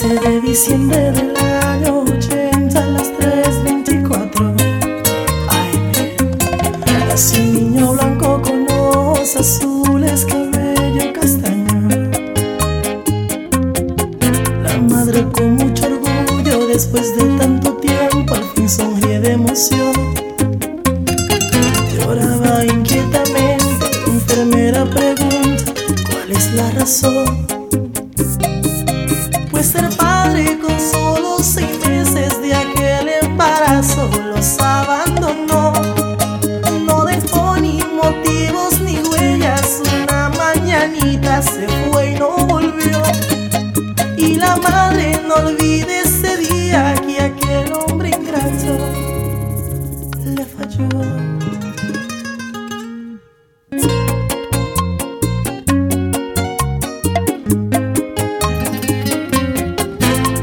diciembre del año 80 a las 3.24 AM Nació un niño blanco con ojos azules, cabello castaño. La madre con mucho orgullo después de tanto tiempo al fin sonríe de emoción. Lloraba inquietamente, enfermera pregunta cuál es la razón se fue y no volvió. Y la madre no olvide ese día que aquel hombre ingrato le falló.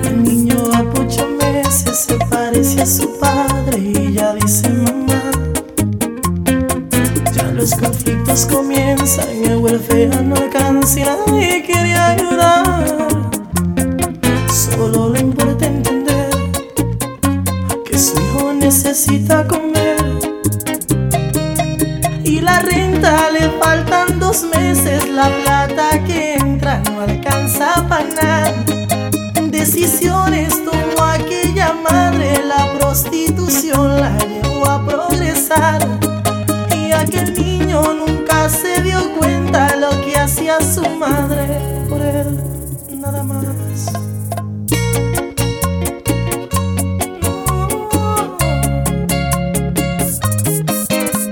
El niño a ocho meses se parece a su padre y ya dice mamá. Ya los conflictos comienzan, el welfare no alcanza y nadie quiere ayudar. Solo le importa entender que su hijo necesita comer. Y la renta le faltan dos meses, la plata que entra no alcanza para nada decisiones tomó aquella madre, la prostitución la llevó a progresar. Y aquel niño nunca nada más.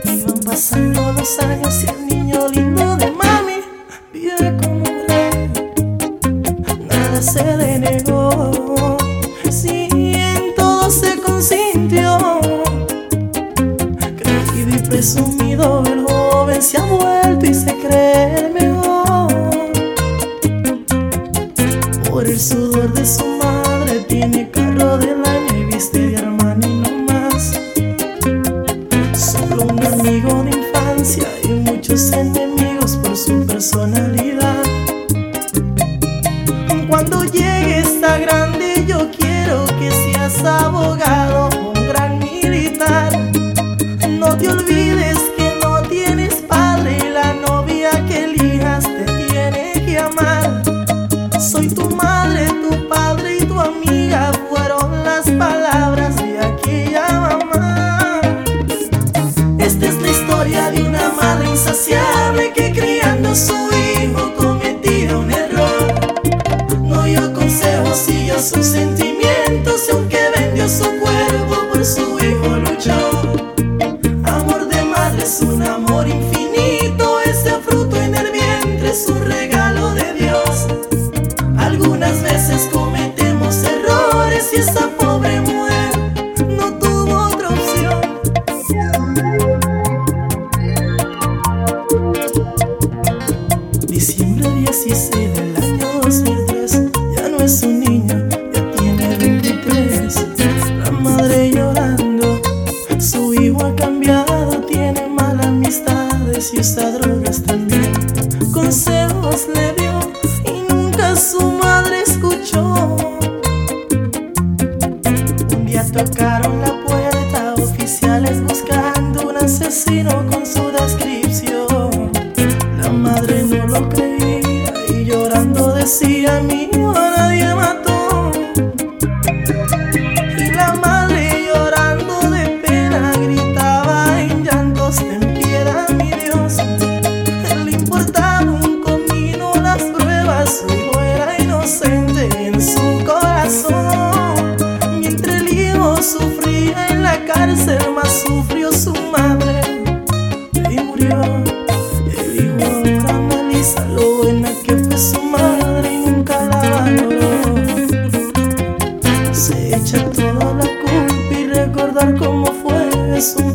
Iban pasando los años y el niño lindo de mami vive como rey nada se le negó, el sudor de su madre tiene carro del año y viste de Armani no más. Solo un amigo de infancia y muchos enemigos por su personalidad. Cuando llegues a grande yo quiero que seas abogado, madre, tu padre 2003 Ya no es un niño, ya tiene 23 La madre llorando Su hijo ha cambiado Tiene malas amistades y usa drogas también. Consejos le dio y nunca su madre escuchó. Un día tocaron la puerta Oficiales buscando un asesino llorando decía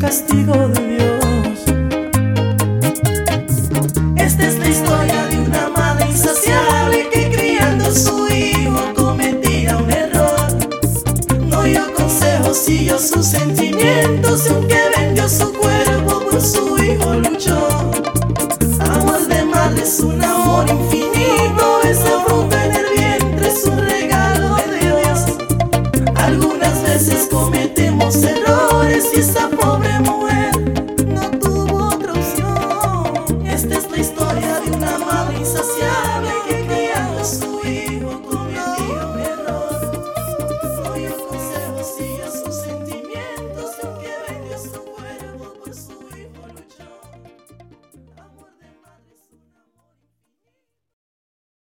castigo de Dios. Esta es la historia de una madre insaciable que criando a su hijo cometía un error. No dio consejos, siguió sus sentimientos y aunque vendió su cuerpo por su hijo luchó. Amor de madre es un